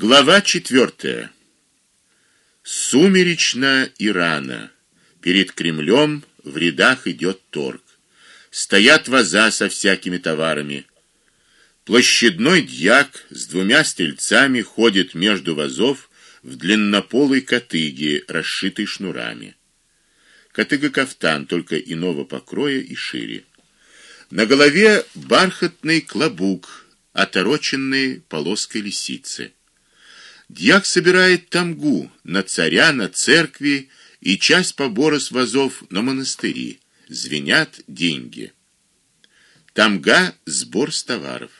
Глава четвертая. Сумеречно и рано. Перед Кремлем в рядах идет торг. Стоят ваза со всякими товарами. Площадной дьяк с двумя стрельцами ходит между вазов в длиннополой котыге, расшитой шнурами. Котыга-кафтан, только иного покроя и шире. На голове бархатный клобук, отороченный полоской лисицы. Дьяк собирает тамгу на царя, на церкви и часть побора с вазов на монастыри. Звенят деньги. Тамга сбор товаров.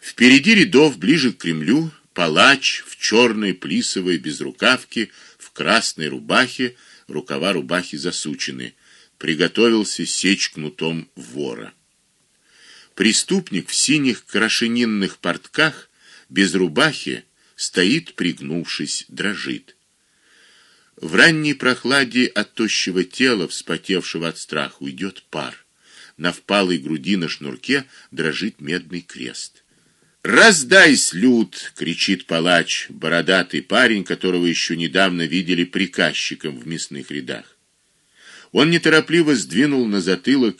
Впереди рядов, ближе к Кремлю, палач в черной плисовой безрукавке, в красной рубахе, рукава рубахи засучены, приготовился сечь кнутом вора. Преступник в синих крашенинных портках без рубахи, стоит пригнувшись, дрожит. В ранней прохладе от тощего тела, вспотевшего от страха, уйдет пар. На впалой груди на шнурке дрожит медный крест. "Раздай, люд!" кричит палач, бородатый парень, которого еще недавно видели приказчиком в мясных рядах. Он неторопливо сдвинул на затылок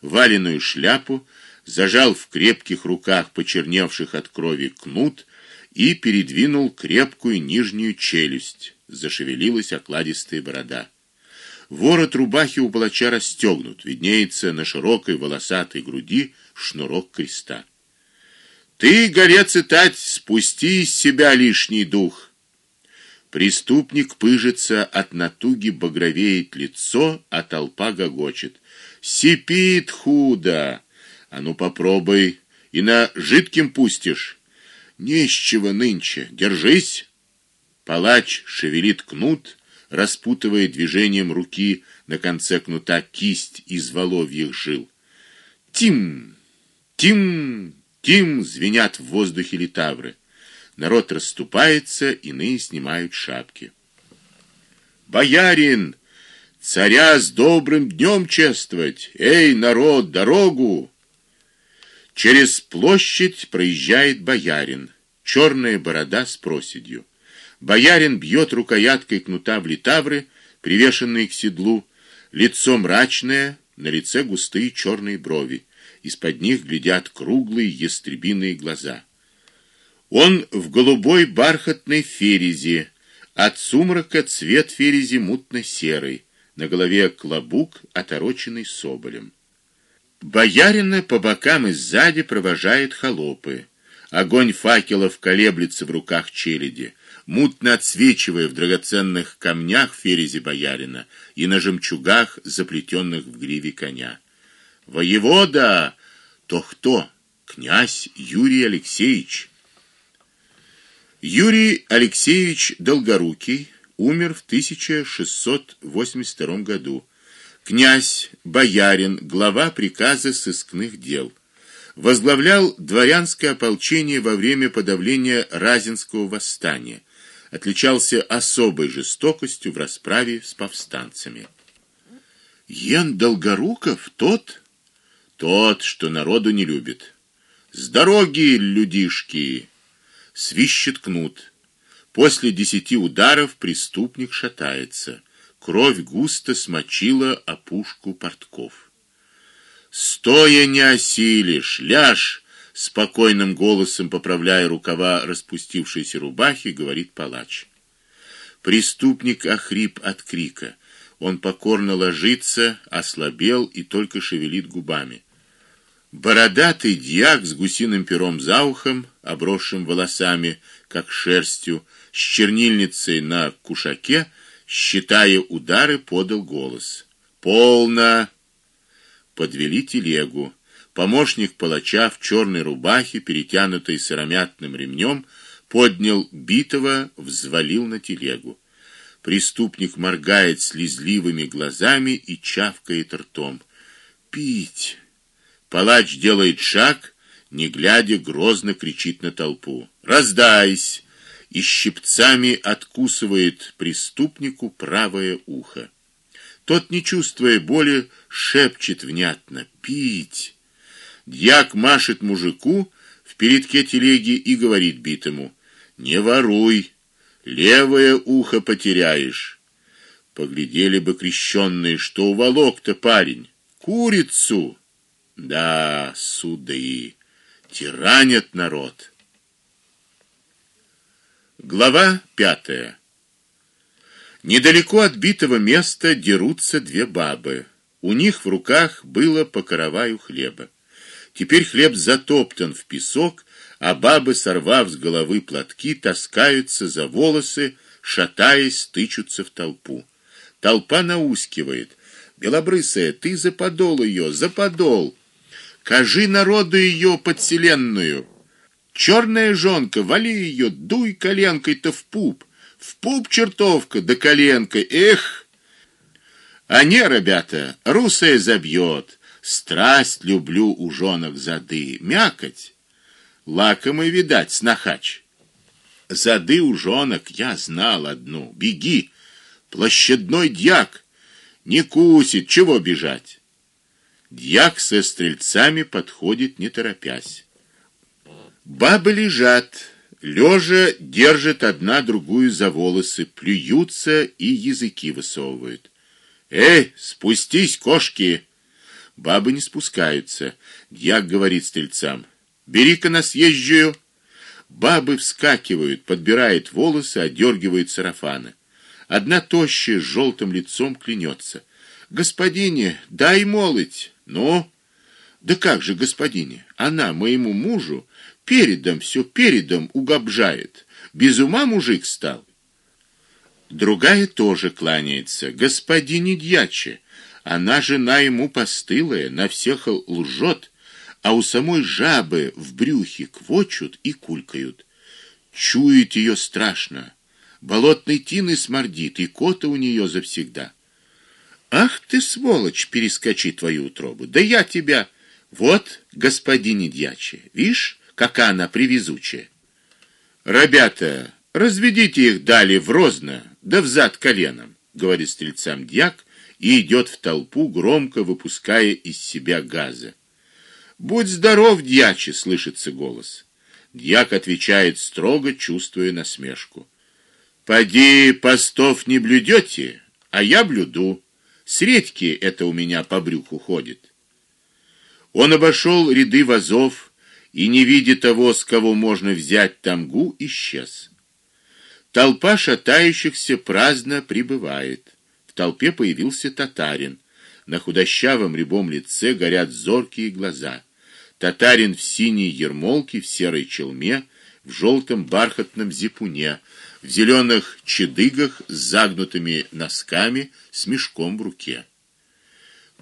валеную шляпу, зажал в крепких руках почерневших от крови кнут и передвинул крепкую нижнюю челюсть. Зашевелилась окладистая борода. Ворот рубахи у палача расстегнут, виднеется на широкой волосатой груди шнурок креста. Ты, горец и тать, спусти из себя лишний дух. Преступник пыжится от натуги, багровеет лицо, а толпа гогочет. Сипит худо. А ну попробуй, и на жидким пустишь. Не нынче. Держись. Палач шевелит кнут, распутывая движением руки на конце кнута кисть из воловьих жил. Тим! Тим! Тим звенят в воздухе литавры. Народ расступается, иные снимают шапки. Боярин, царя с добрым днем чествовать. Эй, народ, дорогу! Через площадь проезжает боярин, черная борода с проседью. Боярин бьет рукояткой кнута в литавры, привешенные к седлу, лицо мрачное, на лице густые черные брови, из-под них глядят круглые ястребиные глаза. Он в голубой бархатной ферезе, от сумрака цвет ферези мутно-серый, на голове клобук, отороченный соболем. Боярина по бокам и сзади провожает холопы. Огонь факелов колеблется в руках челяди, мутно отсвечивая в драгоценных камнях ферези боярина и на жемчугах, заплетенных в гриве коня. Воевода, то кто? Князь Юрий Алексеевич. Юрий Алексеевич Долгорукий умер в 1682 году князь, боярин, глава приказа сыскных дел. Возглавлял дворянское ополчение во время подавления Разинского восстания. Отличался особой жестокостью в расправе с повстанцами. Ян Долгоруков тот, тот, что народу не любит. С дороги, людишки, свищет кнут. После десяти ударов преступник шатается. Кровь густо смочила опушку портков. Стоя не осилишь, ляж, спокойным голосом поправляя рукава распустившейся рубахи, говорит палач. Преступник охрип от крика. Он покорно ложится, ослабел и только шевелит губами. Бородатый дьяк с гусиным пером за ухом, обросшим волосами, как шерстью, с чернильницей на кушаке, считая удары, подал голос. Полно. Подвели телегу. Помощник палача в черной рубахе, перетянутой сыромятным ремнем, поднял битого, взвалил на телегу. Преступник моргает слезливыми глазами и чавкает ртом. Пить. Палач делает шаг, не глядя, грозно кричит на толпу: "Раздайся!" И щипцами откусывает преступнику правое ухо. Тот, не чувствуя боли, шепчет внятно: "Пить". Дьяк машет мужику в передке телеги и говорит битому: Не воруй, левое ухо потеряешь. Поглядели бы крещенные, что уволок-то парень, курицу. Да, суды тиранят народ. Глава пятая. Недалеко от битого места дерутся две бабы. У них в руках было по караваю хлеба. Теперь хлеб затоптан в песок, а бабы, сорвав с головы платки, таскаются за волосы, шатаясь, тычутся в толпу. Толпа наускивает: "Белобрысая, ты за подол ее, за подол! Кажи народу ее подселенную! Черная жонка, вали ее, дуй коленкой-то в пуп, в пуп чертовка, да коленкой, эх!" А не, ребята, русая забьет. Страсть люблю у жонок зады, мякоть. Лакомый, видать, снахач. Зады у жонок я знал одну. Беги. Площадной дьяк. Не кусит, чего бежать? Дьяк со стрельцами подходит, не торопясь. Бабы лежат, лежа держат одна другую за волосы, плюются и языки высовывают. Эй, спустись, кошки. Бабы не спускаются. Дьяк говорит стрельцам: "Бери-ка на съезжую". Бабы вскакивают, подбирают волосы, одергивают сарафаны. Одна тощая с желтым лицом клянется: "Господине, дай молоть". Ну, да как же, господине? Она моему мужу передом все передом угобжает. Без ума мужик стал. Другая тоже кланяется: "Господине дьяче, она жена ему постылая, на всех лжет, а у самой жабы в брюхе квочут и кулькают. Чует ее страшно. Болотной тины смордит, и кота у нее завсегда. Ах ты сволочь, перескочи твою утробу. Да я тебя вот, господин дьяче. Вишь, какая она привезучая. Ребята, разведите их дали в розно, да взад коленом, говорит стрельцам дьяк и идет в толпу, громко выпуская из себя газы. Будь здоров, дьяче, слышится голос. Дьяк отвечает строго, чувствуя насмешку. Поди, постов не блюдете, а я блюду. С редьки это у меня по брюху ходит. Он обошел ряды вазов и не видя того, с кого можно взять тамгу, исчез. Толпа шатающихся праздно прибывает. В толпе появился татарин. На худощавом рябом лице горят зоркие глаза. Татарин в синей ермолке, в серой челме, в желтом бархатном зипуне, в зеленых чедыгах с загнутыми носками, с мешком в руке.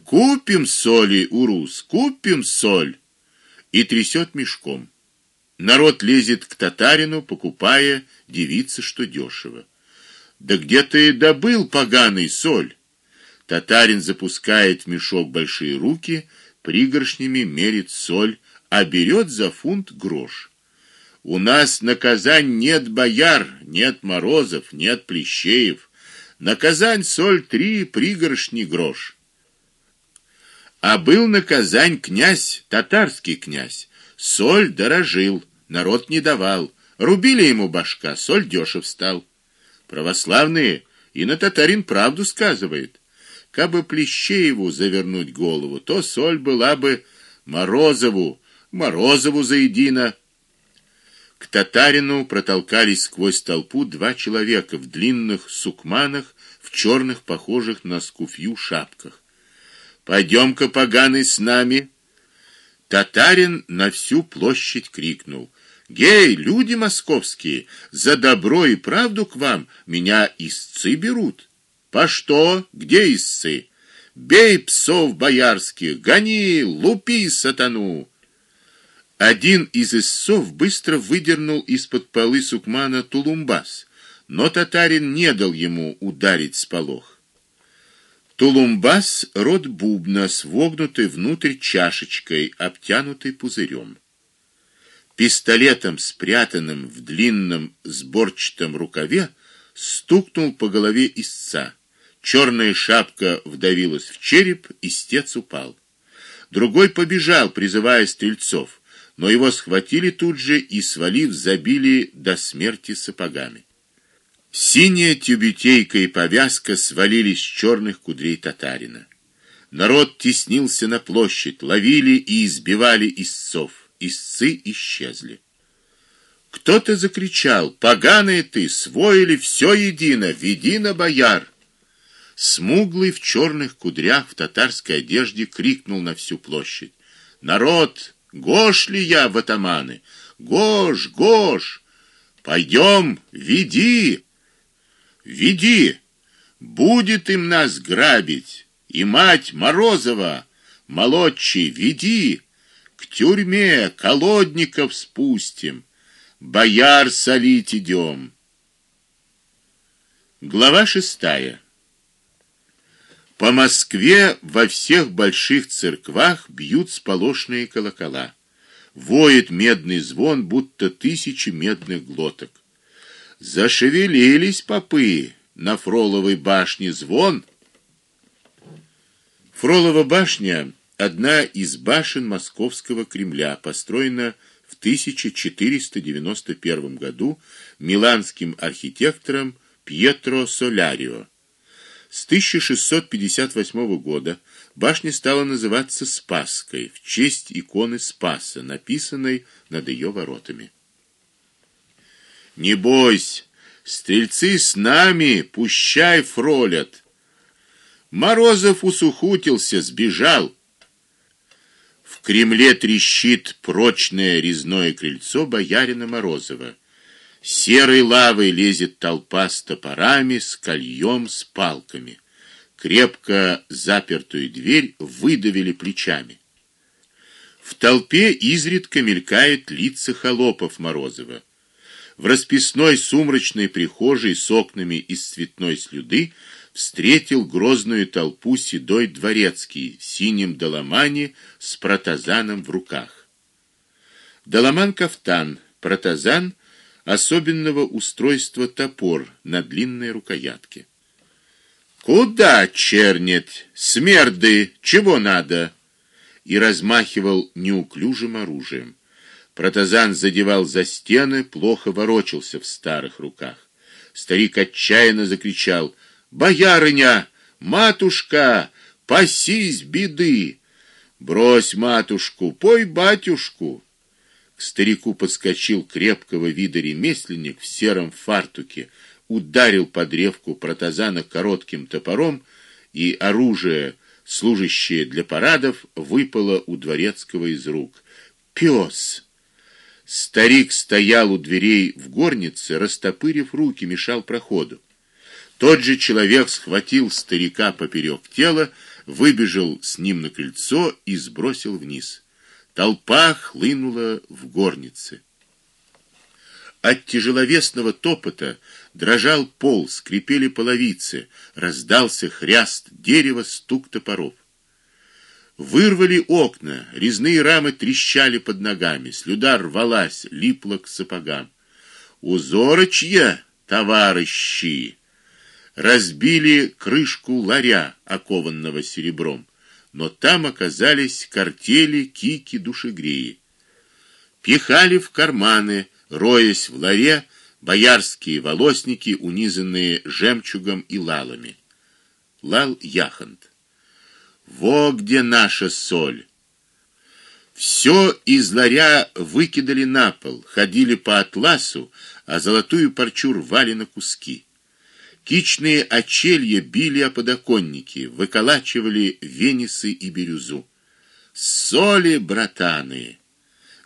Купим соли, урус, купим соль. И трясет мешком. Народ лезет к татарину, покупая, девица, что дешево. Да где ты добыл поганый соль? Татарин запускает в мешок большие руки, пригоршнями мерит соль, а берет за фунт грош. У нас на Казань нет бояр, нет морозов, нет плещеев. На Казань соль три пригоршни грош. А был на Казань князь, татарский князь. Соль дорожил, народ не давал. Рубили ему башка, соль дешев стал. Православные и на татарин правду сказывает. Кабы Плещееву завернуть голову, то соль была бы Морозову, Морозову заедино. К татарину протолкались сквозь толпу два человека в длинных сукманах, в черных, похожих на скуфью шапках. Пойдем-ка, поганый, с нами. Татарин на всю площадь крикнул: Гей, люди московские, за добро и правду к вам меня истцы берут. По что? Где истцы? Бей псов боярских, гони, лупи сатану. Один из истцов быстро выдернул из-под полы сукмана тулумбас, но татарин не дал ему ударить с полох. Тулумбас род бубна с вогнутой внутрь чашечкой, обтянутой пузырем пистолетом, спрятанным в длинном сборчатом рукаве, стукнул по голове истца. Черная шапка вдавилась в череп, истец упал. Другой побежал, призывая стрельцов, но его схватили тут же и свалив забили до смерти сапогами. Синяя тюбетейка и повязка свалились с черных кудрей татарина. Народ теснился на площадь, ловили и избивали истцов. Истцы исчезли. Кто-то закричал: "Поганый ты, свой или все едино, веди на бояр!" Смуглый в черных кудрях в татарской одежде крикнул на всю площадь: "Народ, гош ли я в атаманы? Гош, гош! Пойдем, веди! Веди! Будет им нас грабить, и мать Морозова, молодчий, веди! К тюрьме колодников спустим, бояр солить идем. Глава шестая. По Москве во всех больших церквах бьют сполошные колокола. Воет медный звон, будто тысячи медных глоток. Зашевелились попы, на Фроловой башне звон. Фролова башня одна из башен Московского Кремля, построена в 1491 году миланским архитектором Пьетро Солярио. С 1658 года башня стала называться Спасской в честь иконы Спаса, написанной над ее воротами. Не бойся, стрельцы с нами, пущай фролят. Морозов усухутился, сбежал. В Кремле трещит прочное резное крыльцо боярина Морозова. Серой лавой лезет толпа с топорами, с кольем, с палками. Крепко запертую дверь выдавили плечами. В толпе изредка мелькает лица холопов Морозова. В расписной сумрачной прихожей с окнами из цветной слюды встретил грозную толпу седой дворецкий в синем доломане с протазаном в руках. Доломан кафтан, протазан особенного устройства топор на длинной рукоятке. Куда чернет, смерды, чего надо? И размахивал неуклюжим оружием. Протазан задевал за стены, плохо ворочался в старых руках. Старик отчаянно закричал: "Боярыня, матушка, пасись беды! Брось матушку, пой батюшку!" К старику подскочил крепкого вида ремесленник в сером фартуке, ударил по древку протазана коротким топором, и оружие, служащее для парадов, выпало у дворецкого из рук. Пёс! Старик стоял у дверей в горнице, растопырив руки, мешал проходу. Тот же человек схватил старика поперек тела, выбежал с ним на крыльцо и сбросил вниз. Толпа хлынула в горнице. От тяжеловесного топота дрожал пол, скрипели половицы, раздался хряст дерева, стук топоров. Вырвали окна, резные рамы трещали под ногами, слюда рвалась, липла к сапогам. Узорочья, товарищи, разбили крышку ларя, окованного серебром но там оказались картели, кики, душегреи. Пихали в карманы, роясь в ларе, боярские волосники, унизанные жемчугом и лалами. Лал яхонт. Во где наша соль. Все из ларя выкидали на пол, ходили по атласу, а золотую парчу рвали на куски. Кичные очелья били о подоконники, выколачивали венисы и бирюзу. Соли, братаны,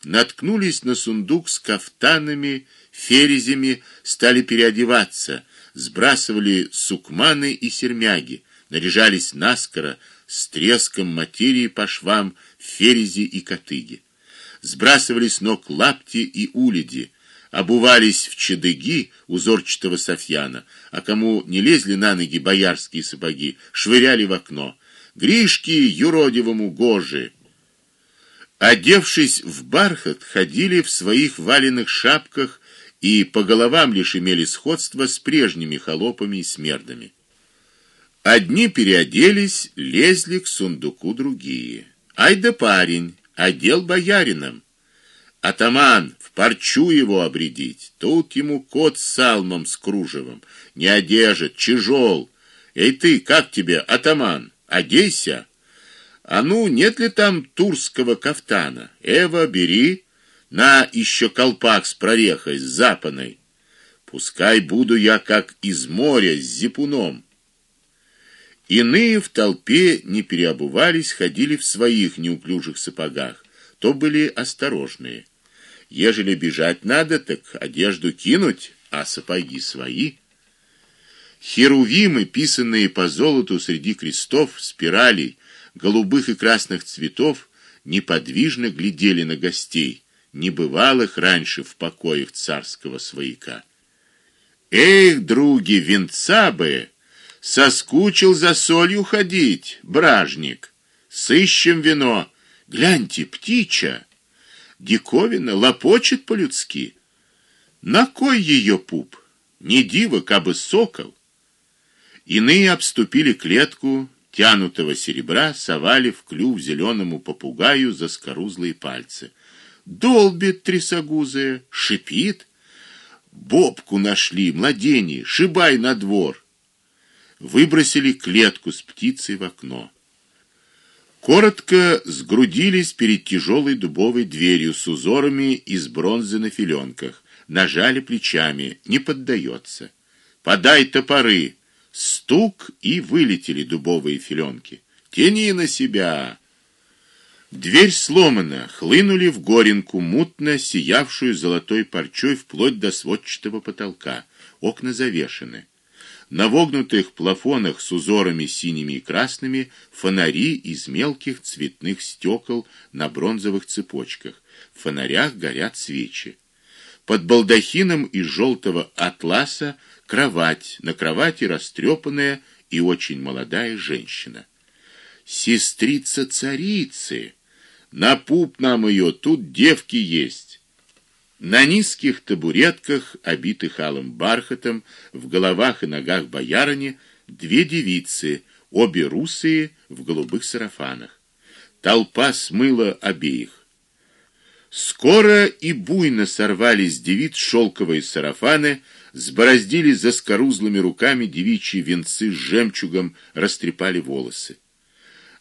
наткнулись на сундук с кафтанами, ферезями, стали переодеваться, сбрасывали сукманы и сермяги, наряжались наскоро, с треском материи по швам, ферези и котыги. Сбрасывали с ног лапти и уледи, обувались в чедыги узорчатого софьяна, а кому не лезли на ноги боярские сапоги, швыряли в окно. Гришки юродивому гожи. Одевшись в бархат, ходили в своих валенных шапках и по головам лишь имели сходство с прежними холопами и смердами. Одни переоделись, лезли к сундуку другие. Ай да парень, одел боярином. Атаман, в парчу его обредить. Тут ему кот с салмом с кружевом, не одежит, тяжел. Эй ты, как тебе, атаман? Одейся. А ну, нет ли там турского кафтана? Эва, бери. На еще колпак с прорехой, с запаной. Пускай буду я как из моря с зипуном. Иные в толпе не переобувались, ходили в своих неуклюжих сапогах, то были осторожные. Ежели бежать надо, так одежду кинуть, а сапоги свои. Херувимы, писанные по золоту среди крестов, спиралей, голубых и красных цветов, неподвижно глядели на гостей, не бывалых раньше в покоях царского свояка. Эх, други, венца бы! Соскучил за солью ходить, бражник. Сыщем вино. Гляньте, птича. Диковина лопочет по-людски. На кой ее пуп? Не диво, кабы сокол. Иные обступили клетку тянутого серебра, совали в клюв зеленому попугаю за скорузлые пальцы. Долбит трясогузая, шипит. Бобку нашли, младеней, шибай на двор выбросили клетку с птицей в окно. Коротко сгрудились перед тяжелой дубовой дверью с узорами из бронзы на филенках, нажали плечами, не поддается. Подай топоры. Стук и вылетели дубовые филенки. Тяни на себя. Дверь сломана, хлынули в горенку мутно сиявшую золотой парчой вплоть до сводчатого потолка. Окна завешены. На вогнутых плафонах с узорами синими и красными фонари из мелких цветных стекол на бронзовых цепочках. В фонарях горят свечи. Под балдахином из желтого атласа кровать, на кровати растрепанная и очень молодая женщина. Сестрица царицы. На пуп нам ее, тут девки есть. На низких табуретках, обитых алым бархатом, в головах и ногах боярыни две девицы, обе русые в голубых сарафанах. Толпа смыла обеих. Скоро и буйно сорвались девиц шелковые сарафаны, сбороздили за скорузлыми руками девичьи венцы с жемчугом, растрепали волосы.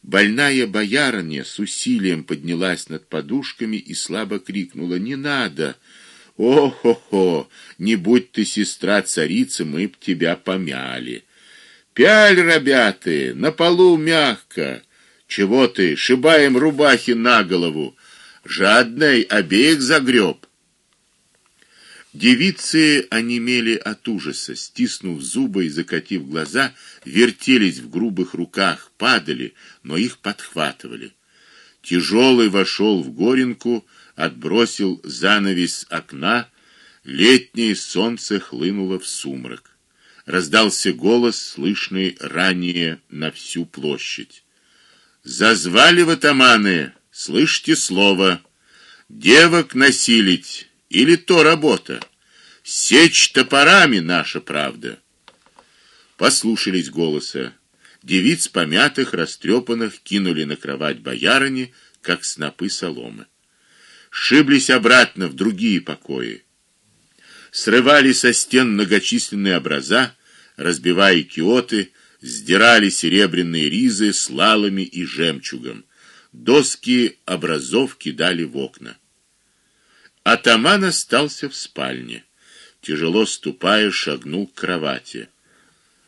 Больная боярыня с усилием поднялась над подушками и слабо крикнула: "Не надо! О-хо-хо! Не будь ты сестра царицы, мы б тебя помяли. Пяль, ребята, на полу мягко. Чего ты, шибаем рубахи на голову? Жадный обеих загреб. Девицы онемели от ужаса, стиснув зубы и закатив глаза, вертелись в грубых руках, падали, но их подхватывали. Тяжелый вошел в горенку, отбросил занавес окна, летнее солнце хлынуло в сумрак. Раздался голос, слышный ранее на всю площадь. Зазвали в атаманы, слышите слово: девок насилить или то работа. Сечь топорами наша правда. Послушались голоса. Девиц помятых, растрепанных кинули на кровать боярыни, как снопы соломы. Шиблись обратно в другие покои. Срывали со стен многочисленные образа, разбивая киоты, сдирали серебряные ризы с лалами и жемчугом. Доски образов кидали в окна. Атаман остался в спальне. Тяжело ступая, шагнул к кровати.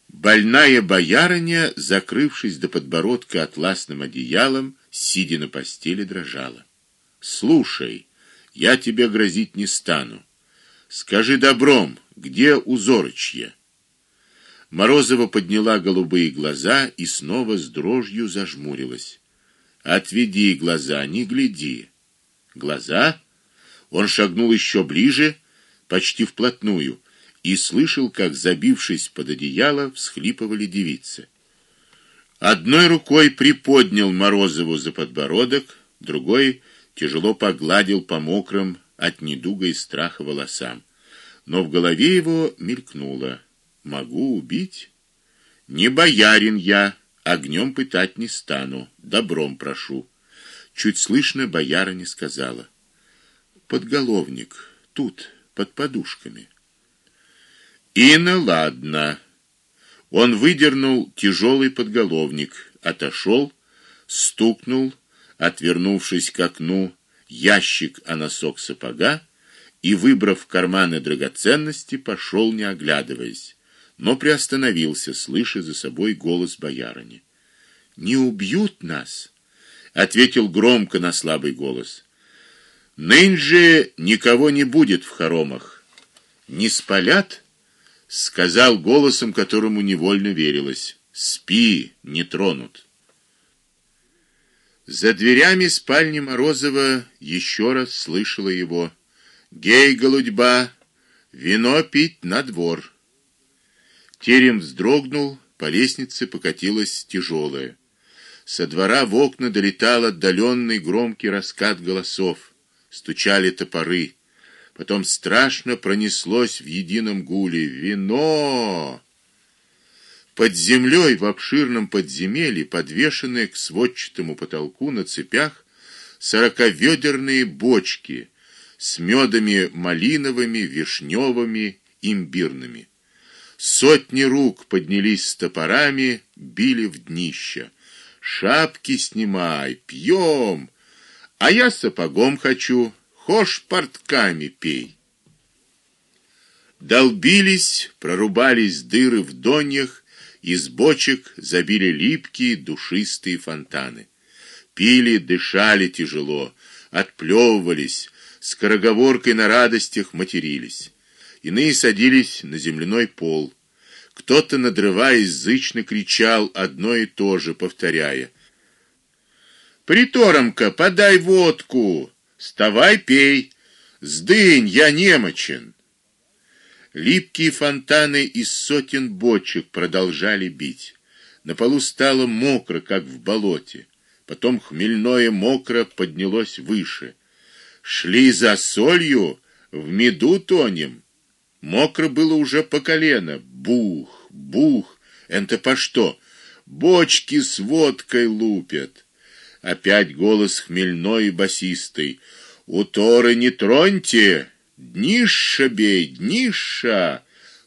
Больная боярыня, закрывшись до подбородка атласным одеялом, сидя на постели, дрожала. Слушай, я тебе грозить не стану. Скажи добром, где узорочье? Морозова подняла голубые глаза и снова с дрожью зажмурилась. Отведи глаза, не гляди. Глаза он шагнул еще ближе, почти вплотную, и слышал, как забившись под одеяло, всхлипывали девицы. Одной рукой приподнял Морозову за подбородок, другой тяжело погладил по мокрым от недуга и страха волосам. Но в голове его мелькнуло: могу убить? Не боярин я, огнем пытать не стану, добром прошу. Чуть слышно боярыня сказала: подголовник тут, под подушками. Ина, ладно. Он выдернул тяжелый подголовник, отошел, стукнул, отвернувшись к окну, ящик о носок сапога и, выбрав карманы драгоценности, пошел не оглядываясь, но приостановился, слыша за собой голос боярыни. Не убьют нас, ответил громко на слабый голос. Нынче никого не будет в хоромах. Не спалят, сказал голосом, которому невольно верилось. Спи, не тронут. За дверями спальни Морозова еще раз слышала его: "Гей, голудьба, вино пить на двор". Терем вздрогнул, по лестнице покатилась тяжелая. Со двора в окна долетал отдаленный громкий раскат голосов, стучали топоры. Потом страшно пронеслось в едином гуле: "Вино!" Под землей в обширном подземелье, подвешенные к сводчатому потолку на цепях, сороковёдерные бочки с медами малиновыми, вишневыми, имбирными. Сотни рук поднялись с топорами, били в днище. Шапки снимай, пьем. А я сапогом хочу, хошь портками пей. Долбились, прорубались дыры в доньях, из бочек забили липкие душистые фонтаны. Пили, дышали тяжело, отплевывались, скороговоркой на радостях матерились. Иные садились на земляной пол. Кто-то, надрываясь, зычно кричал одно и то же, повторяя: "Приторомка, подай водку, вставай, пей, сдынь, я немочен". Липкие фонтаны из сотен бочек продолжали бить. На полу стало мокро, как в болоте. Потом хмельное мокро поднялось выше. Шли за солью, в меду тонем. Мокро было уже по колено. Бух, бух. Это по что? Бочки с водкой лупят. Опять голос хмельной и басистый. У Торы не троньте. Дниша бей, дниша.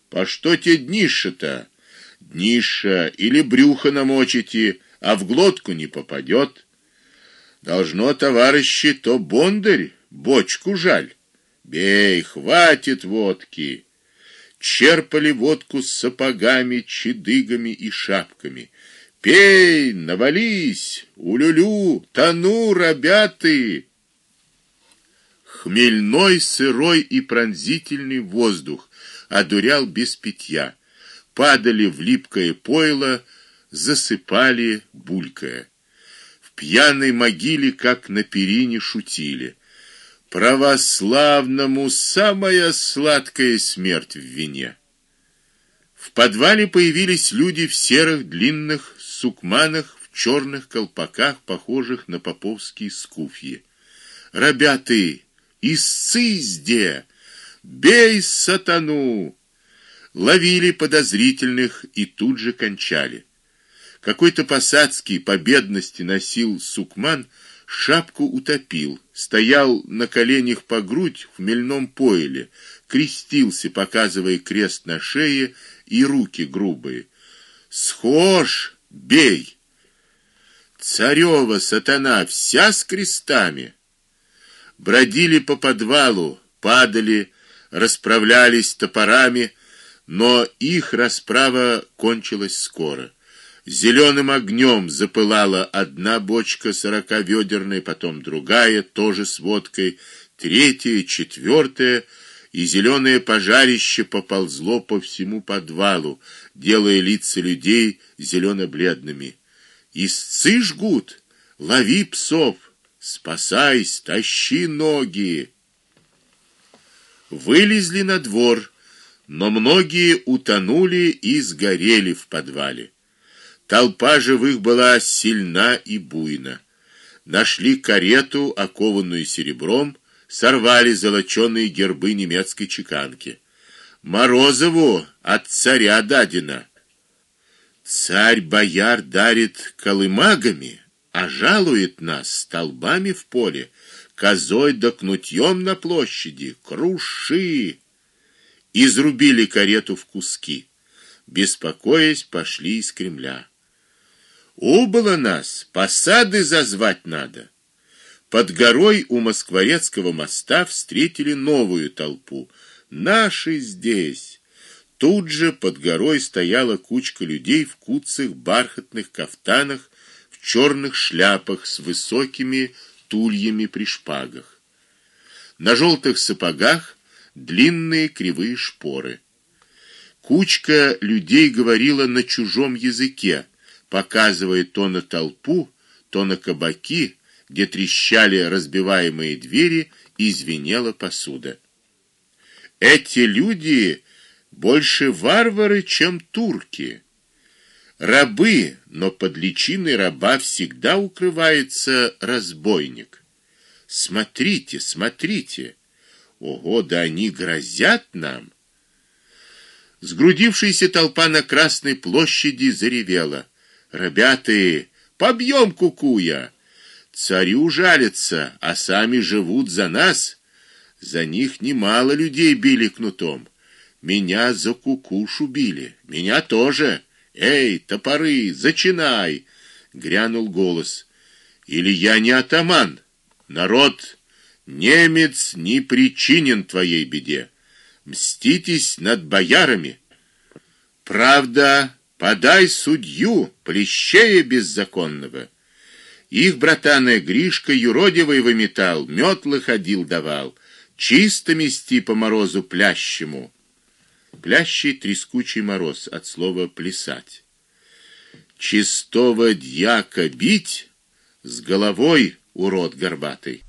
По что те дниша-то? Дниша или брюхо намочите, а в глотку не попадет. Должно, товарищи, то бондарь, бочку жаль. Бей, хватит водки. Черпали водку с сапогами, чедыгами и шапками. Пей, навались, улюлю, тону, ребята. Хмельной, сырой и пронзительный воздух одурял без питья. Падали в липкое пойло, засыпали, булькая. В пьяной могиле, как на перине, шутили. Православному самая сладкая смерть в вине. В подвале появились люди в серых длинных сукманах, в черных колпаках, похожих на поповские скуфьи. "Ребята, Исцизде! Бей сатану!" Ловили подозрительных и тут же кончали. Какой-то посадский по бедности носил сукман, шапку утопил, стоял на коленях по грудь в мельном поиле, крестился, показывая крест на шее и руки грубые. Схож, бей. Царева сатана вся с крестами бродили по подвалу, падали, расправлялись топорами, но их расправа кончилась скоро. Зеленым огнем запылала одна бочка сороковёдерной, потом другая, тоже с водкой, третья, четвертая, и зеленое пожарище поползло по всему подвалу, делая лица людей зелено-бледными. Истцы жгут, лови псов. Спасай, тащи ноги. Вылезли на двор, но многие утонули и сгорели в подвале. Толпа живых была сильна и буйна. Нашли карету, окованную серебром, сорвали золочёные гербы немецкой чеканки. Морозову от царя дадено. Царь бояр дарит колымагами, а жалует нас столбами в поле. козой да кнутьем на площади, круши. Изрубили карету в куски. Беспокоясь, пошли из Кремля. Убыло нас, посады зазвать надо. Под горой у Москворецкого моста встретили новую толпу. Наши здесь. Тут же под горой стояла кучка людей в куцых бархатных кафтанах, в черных шляпах с высокими тульями при шпагах. На желтых сапогах длинные кривые шпоры. Кучка людей говорила на чужом языке, показывая то на толпу, то на кабаки, где трещали разбиваемые двери и звенела посуда. Эти люди больше варвары, чем турки. Рабы, но под личиной раба всегда укрывается разбойник. Смотрите, смотрите. Ого, да они грозят нам. Сгрудившаяся толпа на Красной площади заревела: "Ребята, побьем кукуя!" Царю жалятся, а сами живут за нас. За них немало людей били кнутом. Меня за кукушу били, меня тоже. Эй, топоры, зачинай, грянул голос. Или я не атаман? Народ, немец не причинен твоей беде. Мститесь над боярами. Правда, подай судью, плещея беззаконного. Их братаны Гришка юродивый выметал, метлы ходил давал, чисто мести по морозу плящему. Плящий трескучий мороз от слова плясать. Чистого дьяка бить с головой урод горбатый.